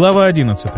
Глава 11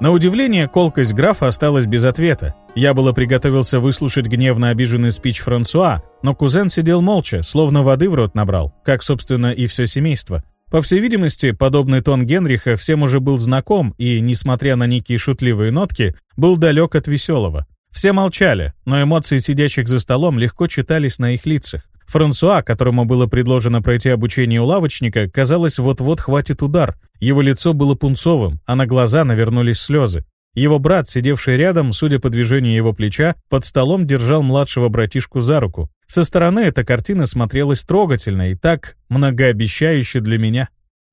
На удивление, колкость графа осталась без ответа. Я было приготовился выслушать гневно обиженный спич Франсуа, но кузен сидел молча, словно воды в рот набрал, как, собственно, и все семейство. По всей видимости, подобный тон Генриха всем уже был знаком и, несмотря на некие шутливые нотки, был далек от веселого. Все молчали, но эмоции сидящих за столом легко читались на их лицах. Франсуа, которому было предложено пройти обучение у лавочника, казалось, вот-вот хватит удар. Его лицо было пунцовым, а на глаза навернулись слезы. Его брат, сидевший рядом, судя по движению его плеча, под столом держал младшего братишку за руку. Со стороны эта картина смотрелась трогательно и так многообещающе для меня.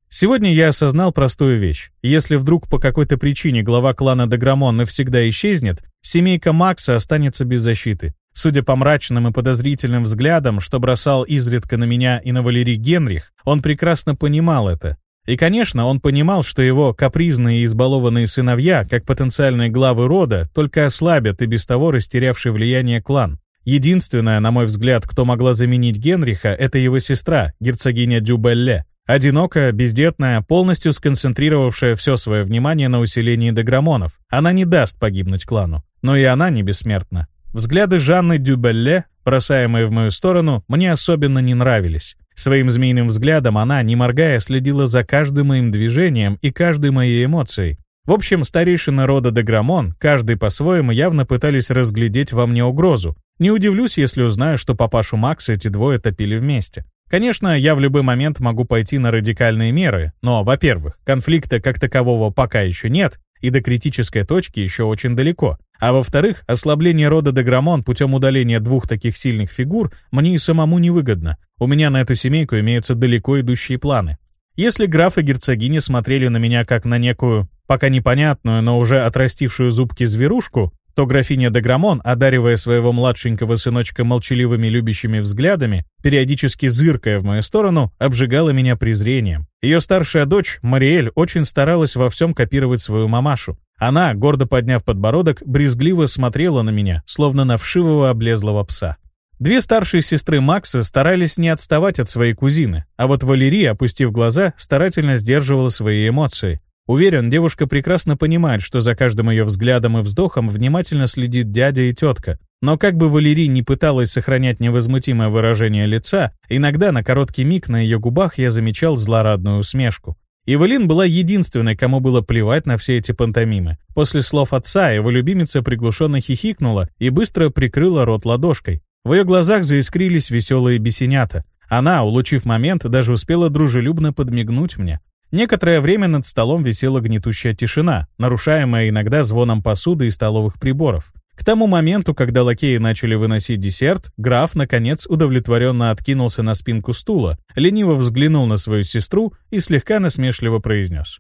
Сегодня я осознал простую вещь. Если вдруг по какой-то причине глава клана Деграмон навсегда исчезнет, семейка Макса останется без защиты. Судя по мрачным и подозрительным взглядам, что бросал изредка на меня и на Валерий Генрих, он прекрасно понимал это. И, конечно, он понимал, что его капризные и избалованные сыновья, как потенциальные главы рода, только ослабят и без того растерявший влияние клан. Единственная, на мой взгляд, кто могла заменить Генриха, это его сестра, герцогиня Дюбелле. Одинокая, бездетная, полностью сконцентрировавшая все свое внимание на усилении деграмонов. Она не даст погибнуть клану. Но и она не бессмертна. Взгляды Жанны Дюбелле, бросаемые в мою сторону, мне особенно не нравились. Своим змеиным взглядом она, не моргая, следила за каждым моим движением и каждой моей эмоцией. В общем, старейшины рода Деграмон, каждый по-своему, явно пытались разглядеть во мне угрозу. Не удивлюсь, если узнаю, что папашу Макса эти двое топили вместе. Конечно, я в любой момент могу пойти на радикальные меры, но, во-первых, конфликта как такового пока еще нет, и до критической точки еще очень далеко. А во-вторых, ослабление рода Деграмон путем удаления двух таких сильных фигур мне и самому невыгодно. У меня на эту семейку имеются далеко идущие планы. Если граф и герцогиня смотрели на меня как на некую, пока непонятную, но уже отрастившую зубки зверушку, то графиня Деграмон, одаривая своего младшенького сыночка молчаливыми любящими взглядами, периодически зыркая в мою сторону, обжигала меня презрением. Ее старшая дочь, Мариэль, очень старалась во всем копировать свою мамашу. Она, гордо подняв подбородок, брезгливо смотрела на меня, словно на вшивого облезлого пса. Две старшие сестры Макса старались не отставать от своей кузины, а вот Валерия, опустив глаза, старательно сдерживала свои эмоции. Уверен, девушка прекрасно понимает, что за каждым ее взглядом и вздохом внимательно следит дядя и тетка. Но как бы Валерий не пыталась сохранять невозмутимое выражение лица, иногда на короткий миг на ее губах я замечал злорадную усмешку. Эвелин была единственной, кому было плевать на все эти пантомимы. После слов отца его любимица приглушенно хихикнула и быстро прикрыла рот ладошкой. В ее глазах заискрились веселые бесенята. Она, улучив момент, даже успела дружелюбно подмигнуть мне. Некоторое время над столом висела гнетущая тишина, нарушаемая иногда звоном посуды и столовых приборов. К тому моменту, когда лакеи начали выносить десерт, граф, наконец, удовлетворенно откинулся на спинку стула, лениво взглянул на свою сестру и слегка насмешливо произнес.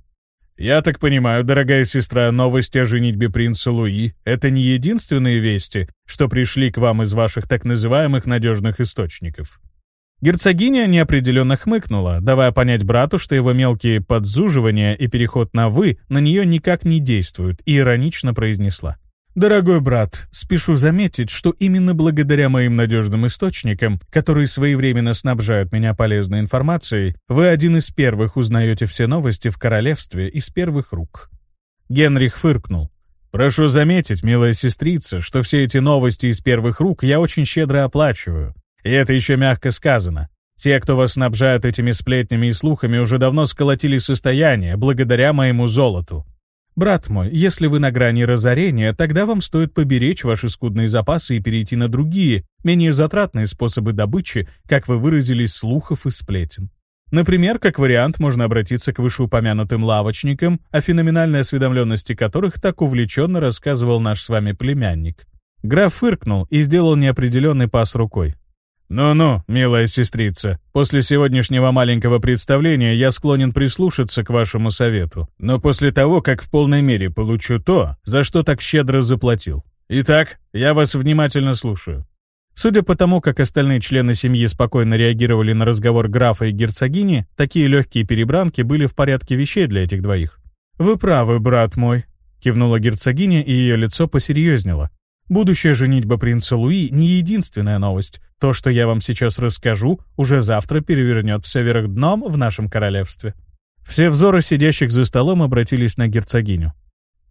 «Я так понимаю, дорогая сестра, новости о женитьбе принца Луи — это не единственные вести, что пришли к вам из ваших так называемых надежных источников?» Герцогиня неопределенно хмыкнула, давая понять брату, что его мелкие подзуживания и переход на «вы» на нее никак не действуют, и иронично произнесла. «Дорогой брат, спешу заметить, что именно благодаря моим надежным источникам, которые своевременно снабжают меня полезной информацией, вы один из первых узнаете все новости в королевстве из первых рук». Генрих фыркнул. «Прошу заметить, милая сестрица, что все эти новости из первых рук я очень щедро оплачиваю. И это еще мягко сказано. Те, кто вас снабжают этими сплетнями и слухами, уже давно сколотили состояние благодаря моему золоту. «Брат мой, если вы на грани разорения, тогда вам стоит поберечь ваши скудные запасы и перейти на другие, менее затратные способы добычи, как вы выразились, слухов и сплетен. Например, как вариант, можно обратиться к вышеупомянутым лавочникам, о феноменальной осведомленности которых так увлеченно рассказывал наш с вами племянник. Граф фыркнул и сделал неопределенный пас рукой. «Ну-ну, милая сестрица, после сегодняшнего маленького представления я склонен прислушаться к вашему совету, но после того, как в полной мере получу то, за что так щедро заплатил. Итак, я вас внимательно слушаю». Судя по тому, как остальные члены семьи спокойно реагировали на разговор графа и герцогини, такие легкие перебранки были в порядке вещей для этих двоих. «Вы правы, брат мой», — кивнула герцогиня, и ее лицо посерьезнело. Будущая женитьба принца Луи не единственная новость. То, что я вам сейчас расскажу, уже завтра перевернет все вверх дном в нашем королевстве». Все взоры сидящих за столом обратились на герцогиню.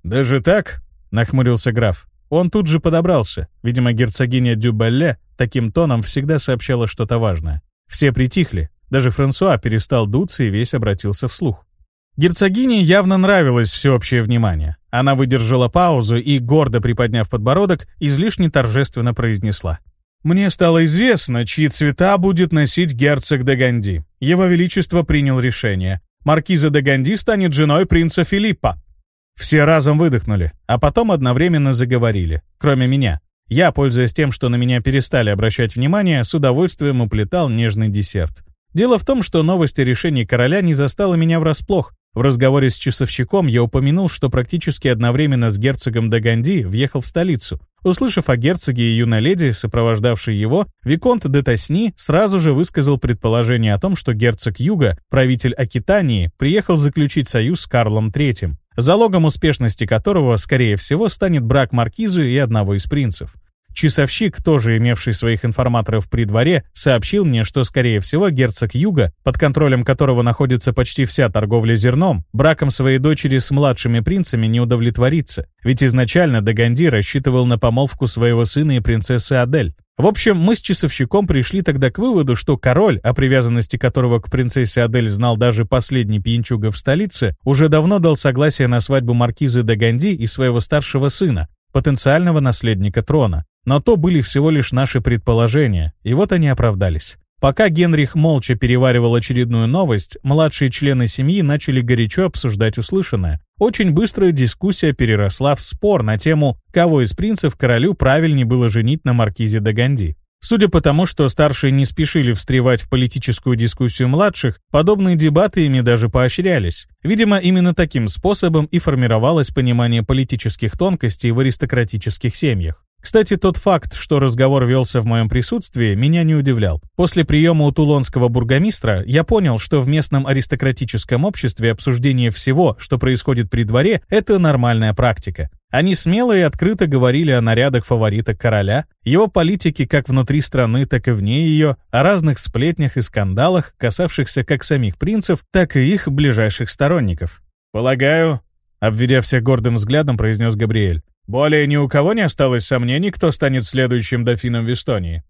«Даже так?» — нахмурился граф. Он тут же подобрался. Видимо, герцогиня Дюбалле таким тоном всегда сообщала что-то важное. Все притихли. Даже Франсуа перестал дуться и весь обратился вслух. Герцогине явно нравилось всеобщее внимание. Она выдержала паузу и, гордо приподняв подбородок, излишне торжественно произнесла. «Мне стало известно, чьи цвета будет носить герцог де Ганди. Его Величество принял решение. Маркиза де Ганди станет женой принца Филиппа». Все разом выдохнули, а потом одновременно заговорили, кроме меня. Я, пользуясь тем, что на меня перестали обращать внимание, с удовольствием уплетал нежный десерт. Дело в том, что новость о решении короля не застала меня врасплох, в разговоре с часовщиком я упомянул, что практически одновременно с герцогом Даганди въехал в столицу. Услышав о герцоге и юной леди, сопровождавшей его, Виконт де Тасни сразу же высказал предположение о том, что герцог Юга, правитель Акитании, приехал заключить союз с Карлом III, залогом успешности которого, скорее всего, станет брак маркизу и одного из принцев. Часовщик, тоже имевший своих информаторов при дворе, сообщил мне, что, скорее всего, герцог Юга, под контролем которого находится почти вся торговля зерном, браком своей дочери с младшими принцами не удовлетворится, ведь изначально Даганди рассчитывал на помолвку своего сына и принцессы Адель. В общем, мы с часовщиком пришли тогда к выводу, что король, о привязанности которого к принцессе Адель знал даже последний пьянчуга в столице, уже давно дал согласие на свадьбу маркизы Даганди и своего старшего сына, потенциального наследника трона. Но то были всего лишь наши предположения, и вот они оправдались. Пока Генрих молча переваривал очередную новость, младшие члены семьи начали горячо обсуждать услышанное. Очень быстрая дискуссия переросла в спор на тему, кого из принцев королю правильнее было женить на маркизе де Ганди. Судя по тому, что старшие не спешили встревать в политическую дискуссию младших, подобные дебаты ими даже поощрялись. Видимо, именно таким способом и формировалось понимание политических тонкостей в аристократических семьях. Кстати, тот факт, что разговор велся в моем присутствии, меня не удивлял. После приема у тулонского бургомистра я понял, что в местном аристократическом обществе обсуждение всего, что происходит при дворе, это нормальная практика. Они смело и открыто говорили о нарядах фаворита короля, его политике как внутри страны, так и вне ее, о разных сплетнях и скандалах, касавшихся как самих принцев, так и их ближайших сторонников. «Полагаю», — обведя всех гордым взглядом, произнес Габриэль, более ни у кого не осталось сомнений, кто станет следующим дофином в Эстонии.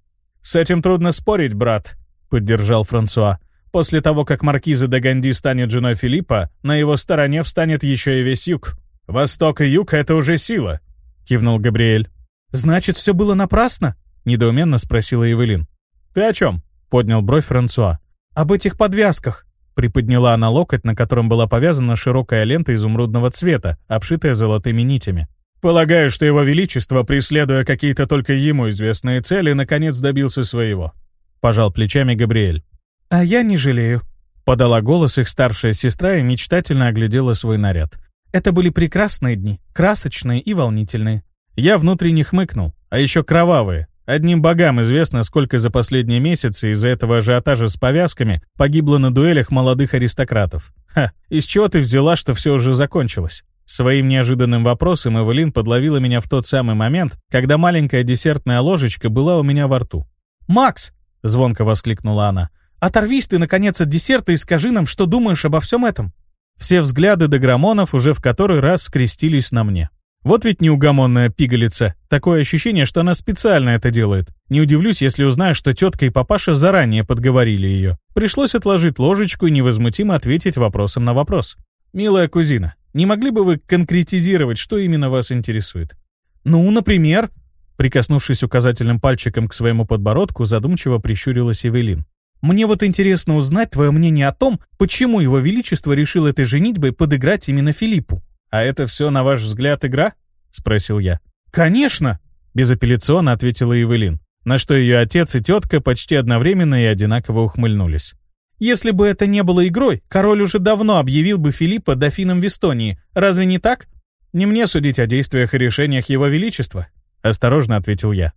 «С этим трудно спорить, брат», — поддержал Франсуа. «После того, как маркиза де Ганди станет женой Филиппа, на его стороне встанет еще и весь юг. Восток и юг — это уже сила», — кивнул Габриэль. «Значит, все было напрасно?» — недоуменно спросила Эвелин. «Ты о чем?» — поднял бровь Франсуа. «Об этих подвязках», — приподняла она локоть, на котором была повязана широкая лента изумрудного цвета, обшитая золотыми нитями. Полагаю, что его величество, преследуя какие-то только ему известные цели, наконец добился своего. Пожал плечами Габриэль. А я не жалею. Подала голос их старшая сестра и мечтательно оглядела свой наряд. Это были прекрасные дни, красочные и волнительные. Я внутренне хмыкнул, а еще кровавые. Одним богам известно, сколько за последние месяцы из-за этого ажиотажа с повязками погибло на дуэлях молодых аристократов. Ха, из чего ты взяла, что все уже закончилось? Своим неожиданным вопросом Эвелин подловила меня в тот самый момент, когда маленькая десертная ложечка была у меня во рту. «Макс!» — звонко воскликнула она. «Оторвись ты, наконец, от десерта и скажи нам, что думаешь обо всем этом». Все взгляды Деграмонов уже в который раз скрестились на мне. Вот ведь неугомонная пигалица. Такое ощущение, что она специально это делает. Не удивлюсь, если узнаю, что тетка и папаша заранее подговорили ее. Пришлось отложить ложечку и невозмутимо ответить вопросом на вопрос. «Милая кузина, не могли бы вы конкретизировать, что именно вас интересует? Ну, например, прикоснувшись указательным пальчиком к своему подбородку, задумчиво прищурилась Эвелин. Мне вот интересно узнать твое мнение о том, почему его величество решил этой женитьбой подыграть именно Филиппу. А это все, на ваш взгляд, игра? спросил я. Конечно, безапелляционно ответила Эвелин, на что ее отец и тетка почти одновременно и одинаково ухмыльнулись. Если бы это не было игрой, король уже давно объявил бы Филиппа дофином в Эстонии. Разве не так? Не мне судить о действиях и решениях его величества, осторожно ответил я.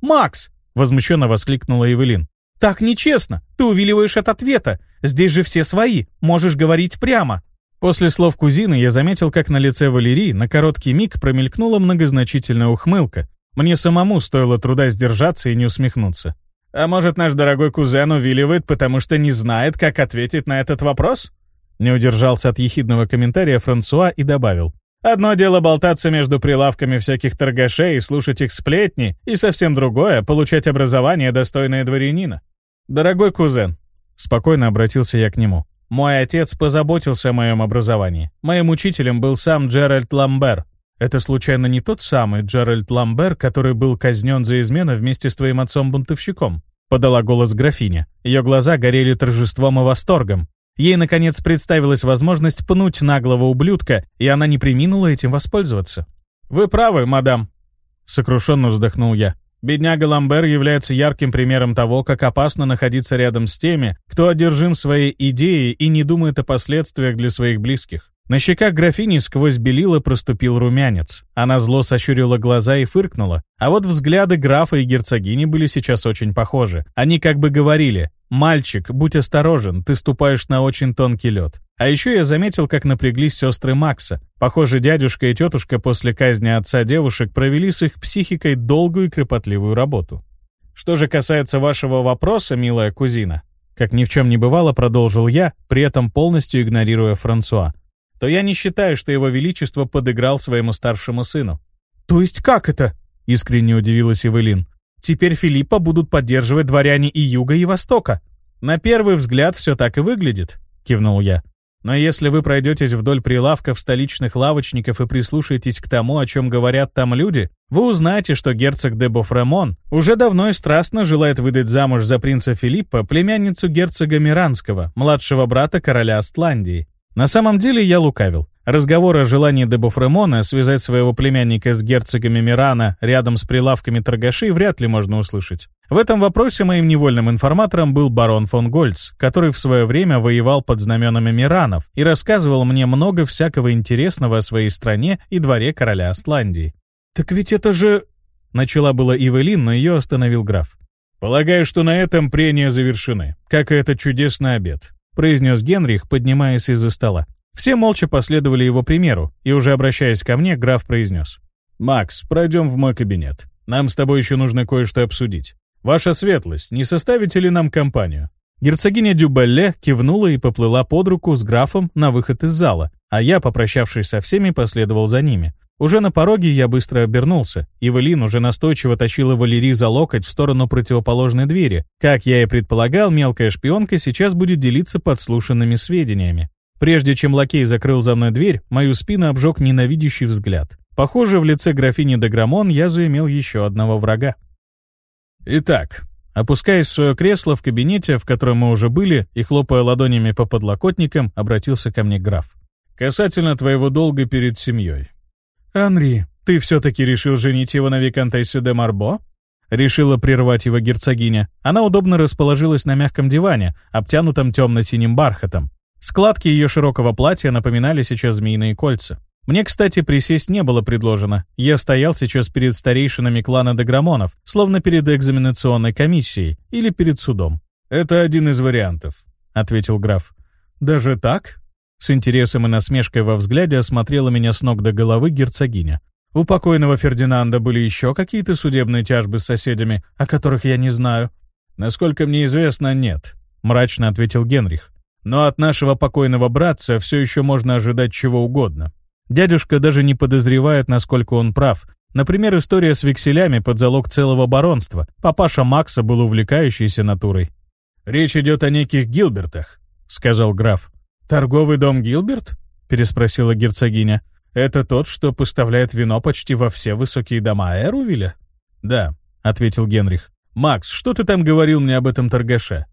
Макс, возмущенно воскликнула Эвелин. Так нечестно. Ты увиливаешь от ответа. Здесь же все свои. Можешь говорить прямо. После слов кузины я заметил, как на лице Валерии на короткий миг промелькнула многозначительная ухмылка. Мне самому стоило труда сдержаться и не усмехнуться. «А может, наш дорогой кузен увиливает, потому что не знает, как ответить на этот вопрос?» Не удержался от ехидного комментария Франсуа и добавил. «Одно дело болтаться между прилавками всяких торгашей и слушать их сплетни, и совсем другое — получать образование, достойное дворянина. Дорогой кузен», — спокойно обратился я к нему, «мой отец позаботился о моем образовании. Моим учителем был сам Джеральд Ламбер. Это случайно не тот самый Джеральд Ламбер, который был казнен за измену вместе с твоим отцом-бунтовщиком?» — подала голос графиня. Ее глаза горели торжеством и восторгом. Ей, наконец, представилась возможность пнуть наглого ублюдка, и она не приминула этим воспользоваться. «Вы правы, мадам», — сокрушенно вздохнул я. «Бедняга Ламбер является ярким примером того, как опасно находиться рядом с теми, кто одержим своей идеей и не думает о последствиях для своих близких. На щеках графини сквозь белила проступил румянец. Она зло сощурила глаза и фыркнула. А вот взгляды графа и герцогини были сейчас очень похожи. Они как бы говорили «Мальчик, будь осторожен, ты ступаешь на очень тонкий лед». А еще я заметил, как напряглись сестры Макса. Похоже, дядюшка и тетушка после казни отца девушек провели с их психикой долгую и кропотливую работу. Что же касается вашего вопроса, милая кузина, как ни в чем не бывало, продолжил я, при этом полностью игнорируя Франсуа то я не считаю, что его величество подыграл своему старшему сыну». «То есть как это?» — искренне удивилась Эвелин. «Теперь Филиппа будут поддерживать дворяне и юга, и востока». «На первый взгляд все так и выглядит», — кивнул я. «Но если вы пройдетесь вдоль прилавков столичных лавочников и прислушаетесь к тому, о чем говорят там люди, вы узнаете, что герцог де Бофремон уже давно и страстно желает выдать замуж за принца Филиппа племянницу герцога Миранского, младшего брата короля Астландии. На самом деле я лукавил. Разговор о желании Дебофремона связать своего племянника с герцогами Мирана рядом с прилавками торгашей вряд ли можно услышать. В этом вопросе моим невольным информатором был барон фон Гольц, который в свое время воевал под знаменами Миранов и рассказывал мне много всякого интересного о своей стране и дворе короля Астландии. «Так ведь это же...» Начала была Ивелин, но ее остановил граф. «Полагаю, что на этом прения завершены, как и этот чудесный обед произнес Генрих, поднимаясь из-за стола. Все молча последовали его примеру, и уже обращаясь ко мне, граф произнес. «Макс, пройдем в мой кабинет. Нам с тобой еще нужно кое-что обсудить. Ваша светлость, не составите ли нам компанию?» Герцогиня Дюбелле кивнула и поплыла под руку с графом на выход из зала, а я, попрощавшись со всеми, последовал за ними. Уже на пороге я быстро обернулся. Ивелин уже настойчиво тащила Валерий за локоть в сторону противоположной двери. Как я и предполагал, мелкая шпионка сейчас будет делиться подслушанными сведениями. Прежде чем лакей закрыл за мной дверь, мою спину обжег ненавидящий взгляд. Похоже, в лице графини Деграмон я заимел еще одного врага. Итак, опускаясь в свое кресло в кабинете, в котором мы уже были, и хлопая ладонями по подлокотникам, обратился ко мне граф. «Касательно твоего долга перед семьей. «Анри, ты все-таки решил женить его на Викантессе де Марбо?» Решила прервать его герцогиня. Она удобно расположилась на мягком диване, обтянутом темно-синим бархатом. Складки ее широкого платья напоминали сейчас змеиные кольца. Мне, кстати, присесть не было предложено. Я стоял сейчас перед старейшинами клана Деграмонов, словно перед экзаменационной комиссией или перед судом. «Это один из вариантов», — ответил граф. «Даже так?» С интересом и насмешкой во взгляде осмотрела меня с ног до головы герцогиня. У покойного Фердинанда были еще какие-то судебные тяжбы с соседями, о которых я не знаю. Насколько мне известно, нет, мрачно ответил Генрих. Но от нашего покойного братца все еще можно ожидать чего угодно. Дядюшка даже не подозревает, насколько он прав. Например, история с векселями под залог целого баронства. Папаша Макса был увлекающейся натурой. «Речь идет о неких Гилбертах», — сказал граф. «Торговый дом Гилберт?» — переспросила герцогиня. «Это тот, что поставляет вино почти во все высокие дома Эрувиля?» «Да», — ответил Генрих. «Макс, что ты там говорил мне об этом торгаше?»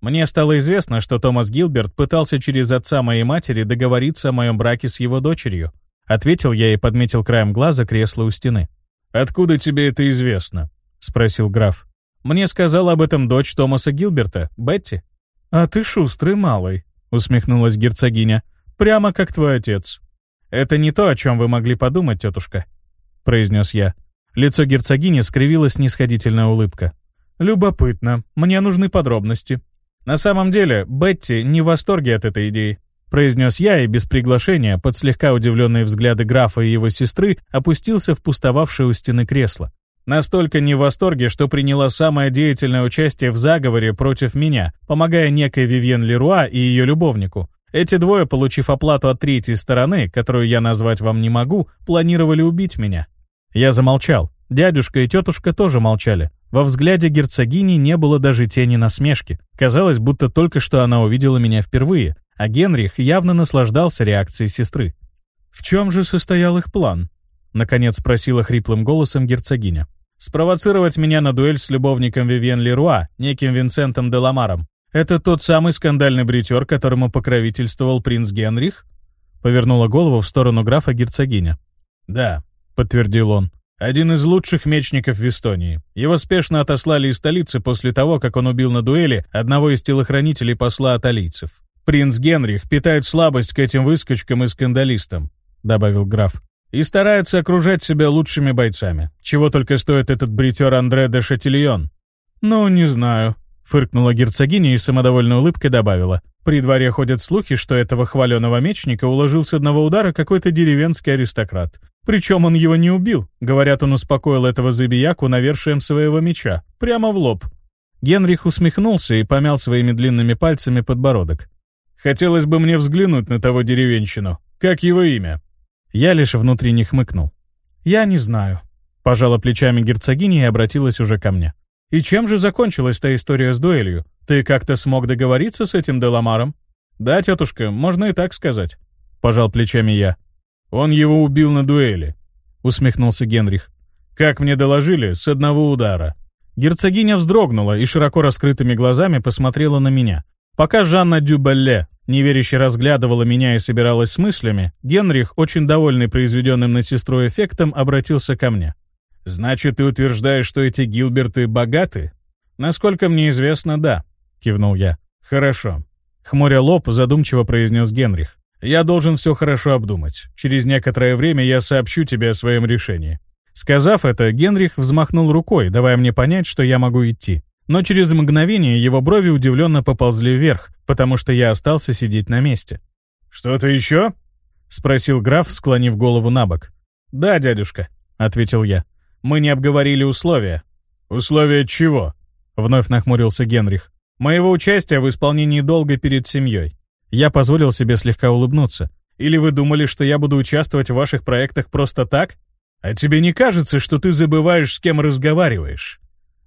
Мне стало известно, что Томас Гилберт пытался через отца моей матери договориться о моем браке с его дочерью. Ответил я и подметил краем глаза кресло у стены. «Откуда тебе это известно?» — спросил граф. «Мне сказала об этом дочь Томаса Гилберта, Бетти». «А ты шустрый малый», усмехнулась герцогиня. «Прямо как твой отец». «Это не то, о чем вы могли подумать, тетушка», — произнес я. Лицо герцогини скривилась нисходительная улыбка. «Любопытно. Мне нужны подробности». «На самом деле, Бетти не в восторге от этой идеи», — произнес я и без приглашения, под слегка удивленные взгляды графа и его сестры, опустился в пустовавшее у стены кресло. Настолько не в восторге, что приняла самое деятельное участие в заговоре против меня, помогая некой Вивьен Леруа и ее любовнику. Эти двое, получив оплату от третьей стороны, которую я назвать вам не могу, планировали убить меня. Я замолчал. Дядюшка и тетушка тоже молчали. Во взгляде герцогини не было даже тени насмешки. Казалось, будто только что она увидела меня впервые, а Генрих явно наслаждался реакцией сестры. «В чем же состоял их план?» — наконец спросила хриплым голосом герцогиня. «Спровоцировать меня на дуэль с любовником Вивьен Леруа, неким Винсентом де Ламаром. Это тот самый скандальный бритер, которому покровительствовал принц Генрих?» Повернула голову в сторону графа герцогиня. «Да», — подтвердил он. «Один из лучших мечников в Эстонии. Его спешно отослали из столицы после того, как он убил на дуэли одного из телохранителей посла аталийцев. Принц Генрих питает слабость к этим выскочкам и скандалистам», — добавил граф и старается окружать себя лучшими бойцами. Чего только стоит этот бритер Андре де Шатильон. «Ну, не знаю», — фыркнула герцогиня и самодовольной улыбкой добавила. «При дворе ходят слухи, что этого хваленого мечника уложил с одного удара какой-то деревенский аристократ. Причем он его не убил. Говорят, он успокоил этого забияку навершием своего меча. Прямо в лоб». Генрих усмехнулся и помял своими длинными пальцами подбородок. «Хотелось бы мне взглянуть на того деревенщину. Как его имя?» Я лишь внутренне хмыкнул. «Я не знаю», — пожала плечами герцогиня и обратилась уже ко мне. «И чем же закончилась та история с дуэлью? Ты как-то смог договориться с этим Деламаром?» «Да, тетушка, можно и так сказать», — пожал плечами я. «Он его убил на дуэли», — усмехнулся Генрих. «Как мне доложили, с одного удара». Герцогиня вздрогнула и широко раскрытыми глазами посмотрела на меня. Пока Жанна Дюбалле неверяще разглядывала меня и собиралась с мыслями, Генрих, очень довольный произведенным на сестру эффектом, обратился ко мне. «Значит, ты утверждаешь, что эти Гилберты богаты?» «Насколько мне известно, да», — кивнул я. «Хорошо». Хмуря лоб, задумчиво произнес Генрих. «Я должен все хорошо обдумать. Через некоторое время я сообщу тебе о своем решении». Сказав это, Генрих взмахнул рукой, давая мне понять, что я могу идти. Но через мгновение его брови удивленно поползли вверх, потому что я остался сидеть на месте. «Что-то еще?» — спросил граф, склонив голову на бок. «Да, дядюшка», — ответил я. «Мы не обговорили условия». «Условия чего?» — вновь нахмурился Генрих. «Моего участия в исполнении долга перед семьей». Я позволил себе слегка улыбнуться. «Или вы думали, что я буду участвовать в ваших проектах просто так? А тебе не кажется, что ты забываешь, с кем разговариваешь?»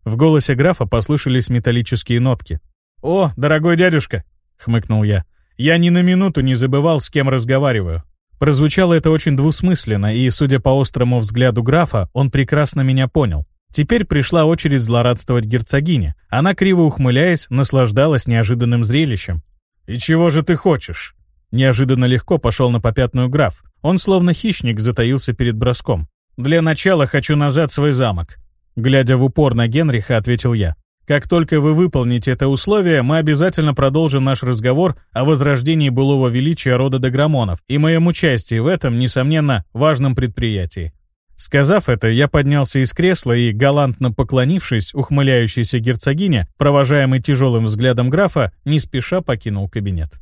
В голосе графа послышались металлические нотки. «О, дорогой дядюшка!» — хмыкнул я. «Я ни на минуту не забывал, с кем разговариваю». Прозвучало это очень двусмысленно, и, судя по острому взгляду графа, он прекрасно меня понял. Теперь пришла очередь злорадствовать герцогине. Она, криво ухмыляясь, наслаждалась неожиданным зрелищем. «И чего же ты хочешь?» Неожиданно легко пошел на попятную граф. Он, словно хищник, затаился перед броском. «Для начала хочу назад свой замок. Глядя в упор на Генриха, ответил я. «Как только вы выполните это условие, мы обязательно продолжим наш разговор о возрождении былого величия рода Деграмонов и моем участии в этом, несомненно, важном предприятии». Сказав это, я поднялся из кресла и, галантно поклонившись, ухмыляющейся герцогине, провожаемой тяжелым взглядом графа, не спеша покинул кабинет.